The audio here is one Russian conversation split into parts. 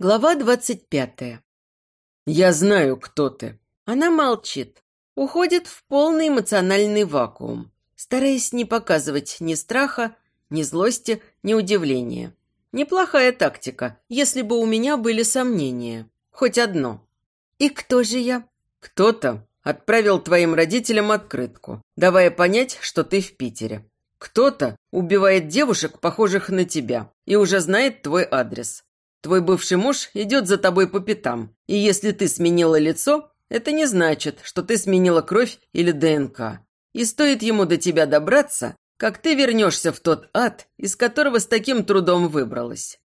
Глава двадцать пятая. «Я знаю, кто ты». Она молчит, уходит в полный эмоциональный вакуум, стараясь не показывать ни страха, ни злости, ни удивления. Неплохая тактика, если бы у меня были сомнения. Хоть одно. «И кто же я?» «Кто-то отправил твоим родителям открытку, давая понять, что ты в Питере. Кто-то убивает девушек, похожих на тебя, и уже знает твой адрес. Твой бывший муж идет за тобой по пятам, и если ты сменила лицо, это не значит, что ты сменила кровь или ДНК. И стоит ему до тебя добраться, как ты вернешься в тот ад, из которого с таким трудом выбралась.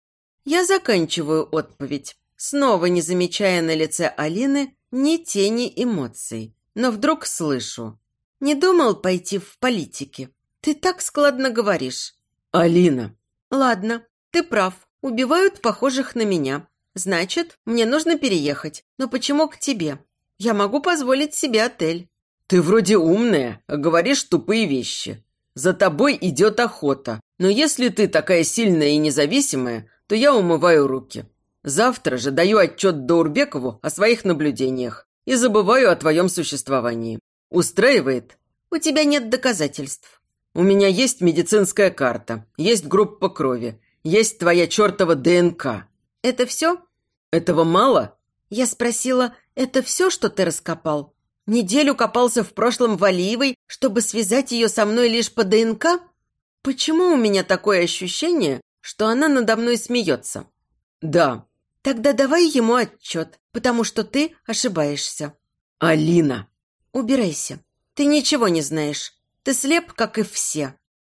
Я заканчиваю отповедь, снова не замечая на лице Алины ни тени эмоций. Но вдруг слышу. Не думал пойти в политики. Ты так складно говоришь. Алина. Ладно, ты прав. Убивают похожих на меня. Значит, мне нужно переехать. Но почему к тебе? Я могу позволить себе отель. Ты вроде умная, а говоришь тупые вещи. За тобой идет охота. Но если ты такая сильная и независимая, то я умываю руки. Завтра же даю отчет Даурбекову о своих наблюдениях и забываю о твоем существовании. Устраивает? У тебя нет доказательств. У меня есть медицинская карта, есть группа крови, есть твоя чертова ДНК». «Это все?» «Этого мало?» Я спросила, «Это все, что ты раскопал? Неделю копался в прошлом в Алиевой, чтобы связать ее со мной лишь по ДНК? Почему у меня такое ощущение, что она надо мной смеется?» «Да». «Тогда давай ему отчет, потому что ты ошибаешься». «Алина!» «Убирайся. Ты ничего не знаешь. Ты слеп, как и все».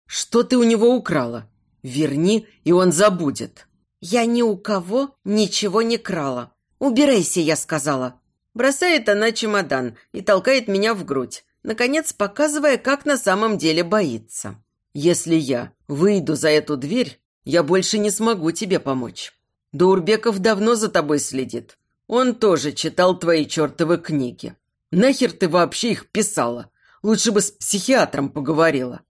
«Что ты у него украла?» Верни, и он забудет. Я ни у кого ничего не крала. Убирайся, я сказала. Бросает она чемодан и толкает меня в грудь, наконец показывая, как на самом деле боится. Если я выйду за эту дверь, я больше не смогу тебе помочь. Даурбеков давно за тобой следит. Он тоже читал твои чертовы книги. Нахер ты вообще их писала? Лучше бы с психиатром поговорила.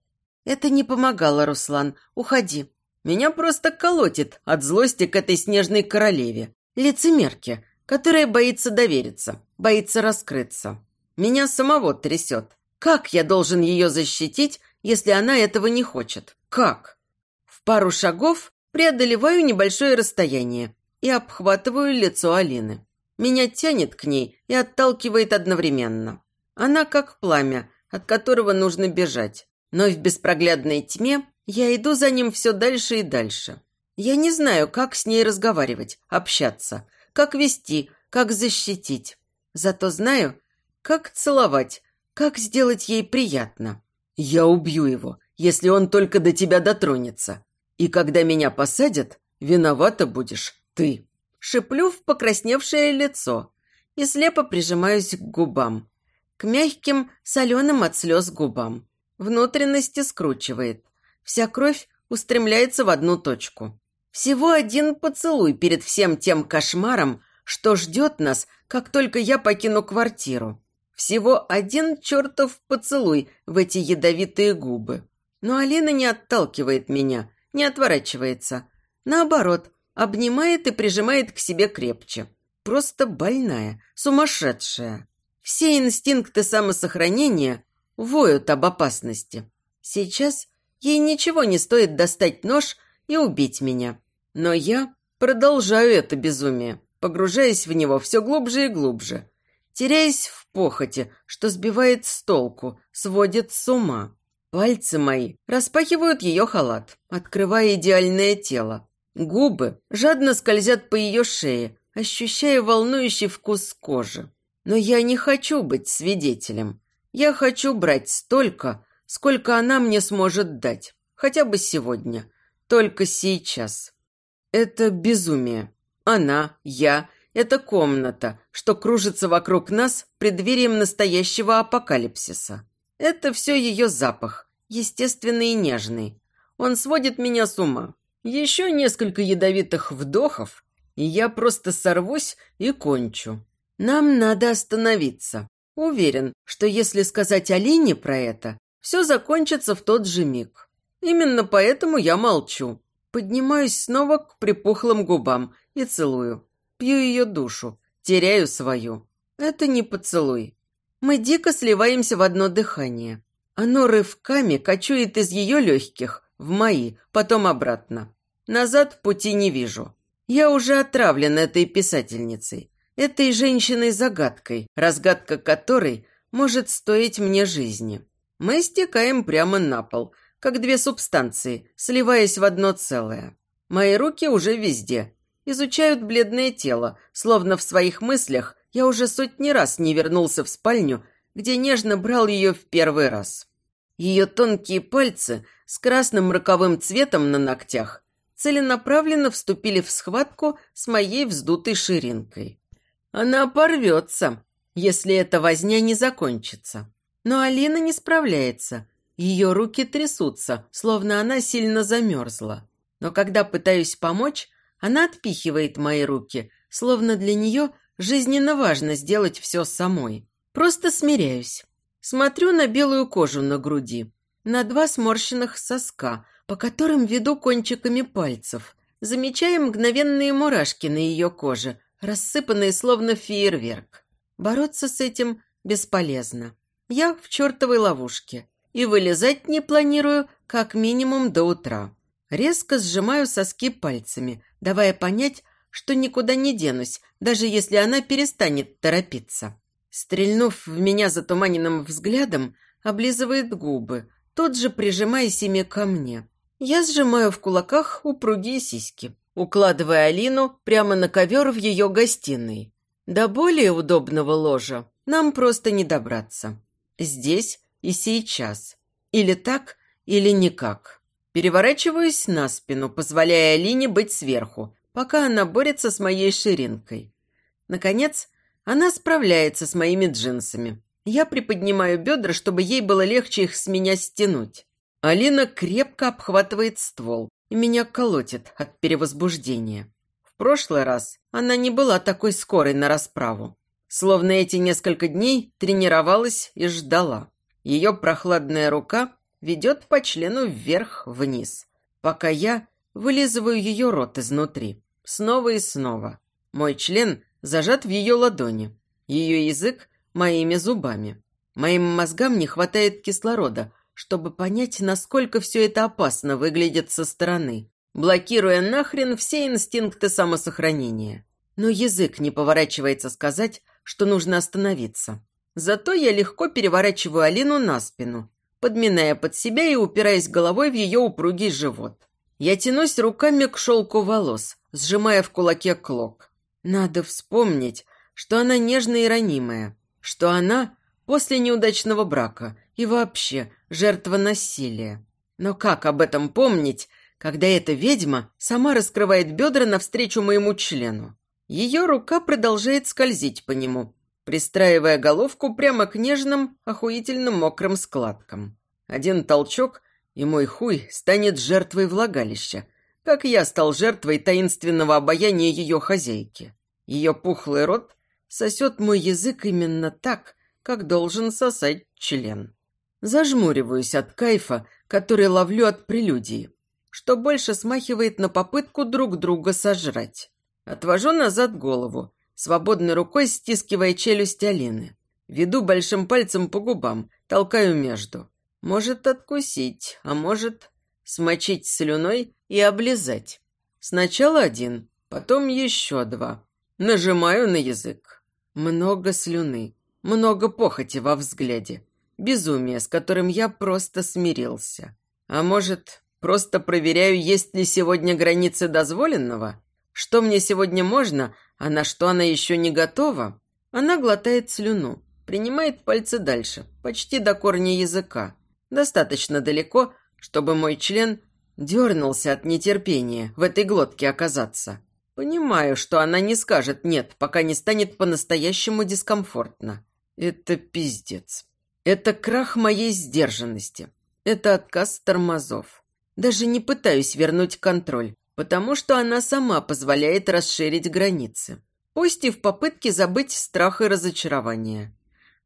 «Это не помогало, Руслан. Уходи. Меня просто колотит от злости к этой снежной королеве. Лицемерке, которая боится довериться, боится раскрыться. Меня самого трясет. Как я должен ее защитить, если она этого не хочет? Как?» В пару шагов преодолеваю небольшое расстояние и обхватываю лицо Алины. Меня тянет к ней и отталкивает одновременно. Она как пламя, от которого нужно бежать но в беспроглядной тьме я иду за ним все дальше и дальше. Я не знаю, как с ней разговаривать, общаться, как вести, как защитить. Зато знаю, как целовать, как сделать ей приятно. Я убью его, если он только до тебя дотронется. И когда меня посадят, виновата будешь ты. Шиплю в покрасневшее лицо и слепо прижимаюсь к губам, к мягким, соленым от слез губам. Внутренности скручивает. Вся кровь устремляется в одну точку. Всего один поцелуй перед всем тем кошмаром, что ждет нас, как только я покину квартиру. Всего один чертов поцелуй в эти ядовитые губы. Но Алина не отталкивает меня, не отворачивается. Наоборот, обнимает и прижимает к себе крепче. Просто больная, сумасшедшая. Все инстинкты самосохранения воют об опасности. Сейчас ей ничего не стоит достать нож и убить меня. Но я продолжаю это безумие, погружаясь в него все глубже и глубже, теряясь в похоти, что сбивает с толку, сводит с ума. Пальцы мои распахивают ее халат, открывая идеальное тело. Губы жадно скользят по ее шее, ощущая волнующий вкус кожи. Но я не хочу быть свидетелем. Я хочу брать столько, сколько она мне сможет дать. Хотя бы сегодня. Только сейчас. Это безумие. Она, я, это комната, что кружится вокруг нас преддверием настоящего апокалипсиса. Это все ее запах, естественный и нежный. Он сводит меня с ума. Еще несколько ядовитых вдохов, и я просто сорвусь и кончу. Нам надо остановиться. Уверен, что если сказать Алине про это, все закончится в тот же миг. Именно поэтому я молчу. Поднимаюсь снова к припухлым губам и целую. Пью ее душу, теряю свою. Это не поцелуй. Мы дико сливаемся в одно дыхание. Оно рывками кочует из ее легких в мои, потом обратно. Назад пути не вижу. Я уже отравлен этой писательницей, этой женщиной-загадкой, разгадка которой может стоить мне жизни. Мы стекаем прямо на пол, как две субстанции, сливаясь в одно целое. Мои руки уже везде, изучают бледное тело, словно в своих мыслях я уже сотни раз не вернулся в спальню, где нежно брал ее в первый раз. Ее тонкие пальцы с красным роковым цветом на ногтях целенаправленно вступили в схватку с моей вздутой ширинкой. Она порвется, если эта возня не закончится. Но Алина не справляется. Ее руки трясутся, словно она сильно замерзла. Но когда пытаюсь помочь, она отпихивает мои руки, словно для нее жизненно важно сделать все самой. Просто смиряюсь. Смотрю на белую кожу на груди, на два сморщенных соска, по которым веду кончиками пальцев. Замечаю мгновенные мурашки на ее коже, рассыпанные словно фейерверк. Бороться с этим бесполезно. Я в чертовой ловушке. И вылезать не планирую как минимум до утра. Резко сжимаю соски пальцами, давая понять, что никуда не денусь, даже если она перестанет торопиться. Стрельнув в меня затуманенным взглядом, облизывает губы, тут же прижимаясь ими ко мне. Я сжимаю в кулаках упругие сиськи, укладывая Алину прямо на ковер в ее гостиной. До более удобного ложа нам просто не добраться. Здесь и сейчас. Или так, или никак. Переворачиваюсь на спину, позволяя Алине быть сверху, пока она борется с моей ширинкой. Наконец, она справляется с моими джинсами. Я приподнимаю бедра, чтобы ей было легче их с меня стянуть. Алина крепко обхватывает ствол, меня колотит от перевозбуждения. В прошлый раз она не была такой скорой на расправу. Словно эти несколько дней тренировалась и ждала. Ее прохладная рука ведет по члену вверх-вниз, пока я вылизываю ее рот изнутри. Снова и снова. Мой член зажат в ее ладони, ее язык моими зубами. Моим мозгам не хватает кислорода, чтобы понять, насколько все это опасно выглядит со стороны, блокируя нахрен все инстинкты самосохранения. Но язык не поворачивается сказать, что нужно остановиться. Зато я легко переворачиваю Алину на спину, подминая под себя и упираясь головой в ее упругий живот. Я тянусь руками к шелку волос, сжимая в кулаке клок. Надо вспомнить, что она нежная и ранимая, что она после неудачного брака и вообще жертва насилия. Но как об этом помнить, когда эта ведьма сама раскрывает бедра навстречу моему члену? Ее рука продолжает скользить по нему, пристраивая головку прямо к нежным, охуительным мокрым складкам. Один толчок, и мой хуй станет жертвой влагалища, как я стал жертвой таинственного обаяния ее хозяйки. Ее пухлый рот сосет мой язык именно так, как должен сосать член. Зажмуриваюсь от кайфа, который ловлю от прелюдии, что больше смахивает на попытку друг друга сожрать. Отвожу назад голову, свободной рукой стискивая челюсть Алины. Веду большим пальцем по губам, толкаю между. Может откусить, а может смочить слюной и облизать. Сначала один, потом еще два. Нажимаю на язык. Много слюны, много похоти во взгляде. Безумие, с которым я просто смирился. А может, просто проверяю, есть ли сегодня границы дозволенного? Что мне сегодня можно, а на что она еще не готова? Она глотает слюну, принимает пальцы дальше, почти до корня языка. Достаточно далеко, чтобы мой член Дернулся от нетерпения в этой глотке оказаться. Понимаю, что она не скажет «нет», пока не станет по-настоящему дискомфортно. Это пиздец. Это крах моей сдержанности. Это отказ тормозов. Даже не пытаюсь вернуть контроль, потому что она сама позволяет расширить границы. Пусть и в попытке забыть страх и разочарование.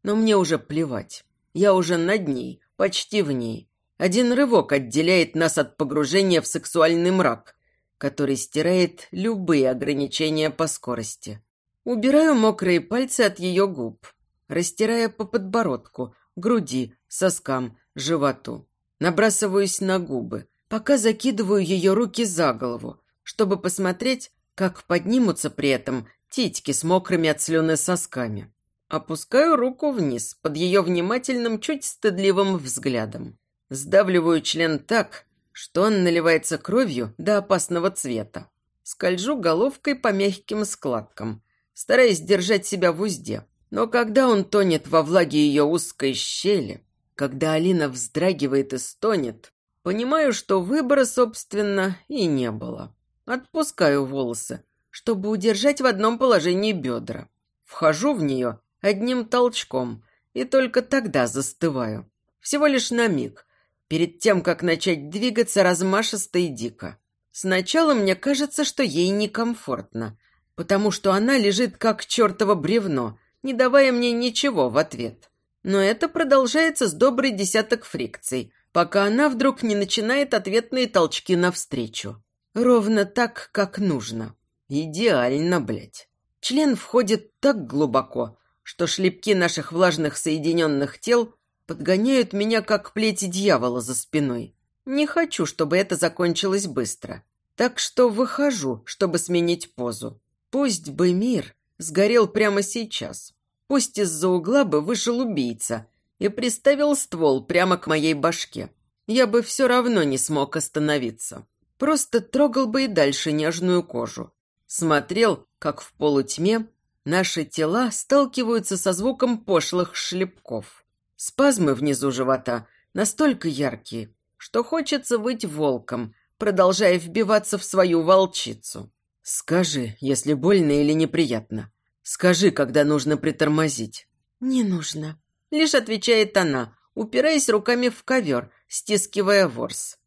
Но мне уже плевать. Я уже над ней, почти в ней. Один рывок отделяет нас от погружения в сексуальный мрак. который стирает любые ограничения по скорости. Убираю мокрые пальцы от ее губ, растирая по подбородку, груди, соскам, животу. Набрасываюсь на губы, пока закидываю ее руки за голову, чтобы посмотреть, как поднимутся при этом титьки с мокрыми от слюны сосками. Опускаю руку вниз под ее внимательным, чуть стыдливым взглядом. Сдавливаю член так, что он наливается кровью до опасного цвета. Скольжу головкой по мягким складкам, стараясь держать себя в узде. Но когда он тонет во влаге ее узкой щели, когда Алина вздрагивает и стонет, понимаю, что выбора, собственно, и не было. Отпускаю волосы, чтобы удержать в одном положении бедра. Вхожу в нее одним толчком и только тогда застываю. Всего лишь на миг, перед тем, как начать двигаться размашисто и дико. Сначала мне кажется, что ей некомфортно, потому что она лежит как чертово бревно, не давая мне ничего в ответ. Но это продолжается с добрый десяток фрикций, пока она вдруг не начинает ответные толчки навстречу. Ровно так, как нужно. Идеально, блядь. Член входит так глубоко, что шлепки наших влажных соединенных тел подгоняют меня, как плети дьявола за спиной. Не хочу, чтобы это закончилось быстро. Так что выхожу, чтобы сменить позу. Пусть бы мир сгорел прямо сейчас. Пусть из-за угла бы вышел убийца и приставил ствол прямо к моей башке. Я бы все равно не смог остановиться. Просто трогал бы и дальше нежную кожу. Смотрел, как в полутьме наши тела сталкиваются со звуком пошлых шлепков. Спазмы внизу живота настолько яркие, что хочется быть волком, продолжая вбиваться в свою волчицу. «Скажи, если больно или неприятно. Скажи, когда нужно притормозить». «Не нужно», — лишь отвечает она, упираясь руками в ковер, стискивая ворс.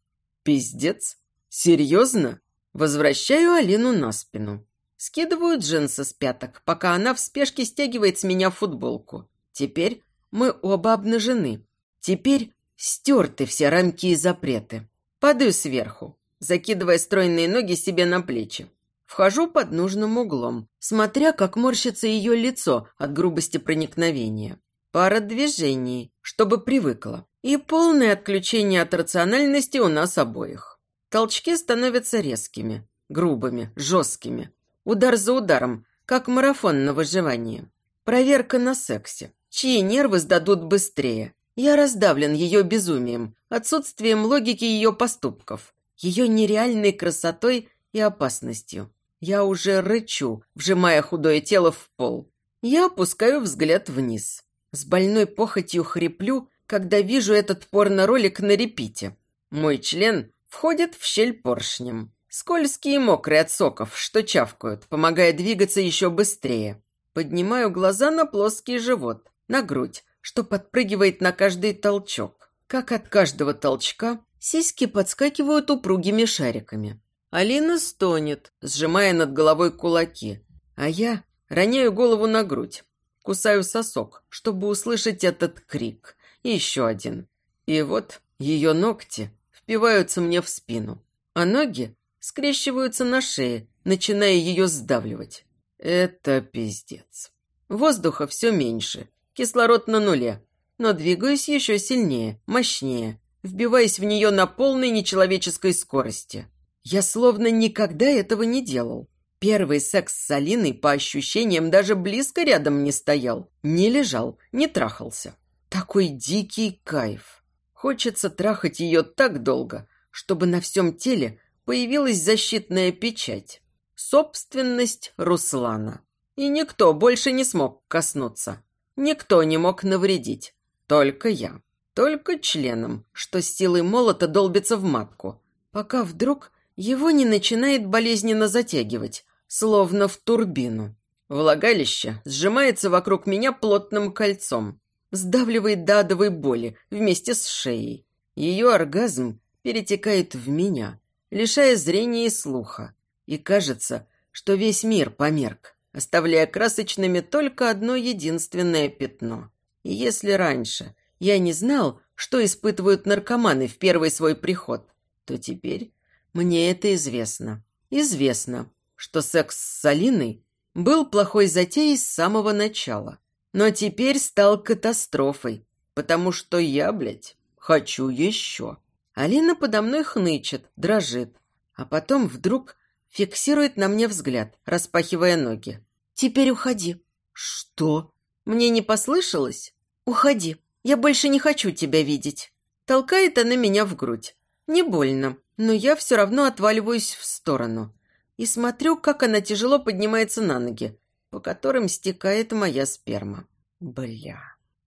«Пиздец?» «Серьезно?» Возвращаю Алину на спину. Скидываю джинсы с пяток, пока она в спешке стягивает с меня футболку. Теперь мы оба обнажены. Теперь стерты все рамки и запреты. Падаю сверху, закидывая стройные ноги себе на плечи. Вхожу под нужным углом, смотря, как морщится ее лицо от грубости проникновения. Пара движений, чтобы привыкла. И полное отключение от рациональности у нас обоих. Толчки становятся резкими, грубыми, жесткими. Удар за ударом, как марафон на выживание. Проверка на сексе. Чьи нервы сдадут быстрее? Я раздавлен ее безумием, отсутствием логики ее поступков, ее нереальной красотой и опасностью. Я уже рычу, вжимая худое тело в пол. Я опускаю взгляд вниз. С больной похотью хриплю, когда вижу этот порно-ролик на репите. Мой член Входит в щель поршнем. Скользкие и мокрые от соков, что чавкают, помогая двигаться еще быстрее. Поднимаю глаза на плоский живот, на грудь, что подпрыгивает на каждый толчок. Как от каждого толчка сиськи подскакивают упругими шариками. Алина стонет, сжимая над головой кулаки, а я роняю голову на грудь, кусаю сосок, чтобы услышать этот крик. еще один. И вот ее ногти впиваются мне в спину, а ноги скрещиваются на шее, начиная ее сдавливать. Это пиздец. Воздуха все меньше, кислород на нуле, но двигаюсь еще сильнее, мощнее, вбиваясь в нее на полной нечеловеческой скорости. Я словно никогда этого не делал. Первый секс с Алиной, по ощущениям, даже близко рядом не стоял, не лежал, не трахался. Такой дикий кайф. Хочется трахать ее так долго, чтобы на всем теле появилась защитная печать. Собственность Руслана. И никто больше не смог коснуться. Никто не мог навредить. Только я. Только членом, что силой молота долбится в матку. Пока вдруг его не начинает болезненно затягивать, словно в турбину. Влагалище сжимается вокруг меня плотным кольцом сдавливает до боли вместе с шеей. Ее оргазм перетекает в меня, лишая зрения и слуха. И кажется, что весь мир померк, оставляя красочными только одно единственное пятно. И если раньше я не знал, что испытывают наркоманы в первый свой приход, то теперь мне это известно. Известно, что секс с Алиной был плохой затеей с самого начала. Но теперь стал катастрофой, потому что я, блядь, хочу еще. Алина подо мной хнычет, дрожит, а потом вдруг фиксирует на мне взгляд, распахивая ноги. «Теперь уходи». «Что?» «Мне не послышалось?» «Уходи. Я больше не хочу тебя видеть». Толкает она меня в грудь. Не больно, но я все равно отваливаюсь в сторону. И смотрю, как она тяжело поднимается на ноги, по которым стекает моя сперма. Бля,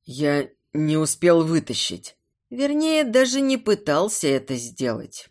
я не успел вытащить. Вернее, даже не пытался это сделать.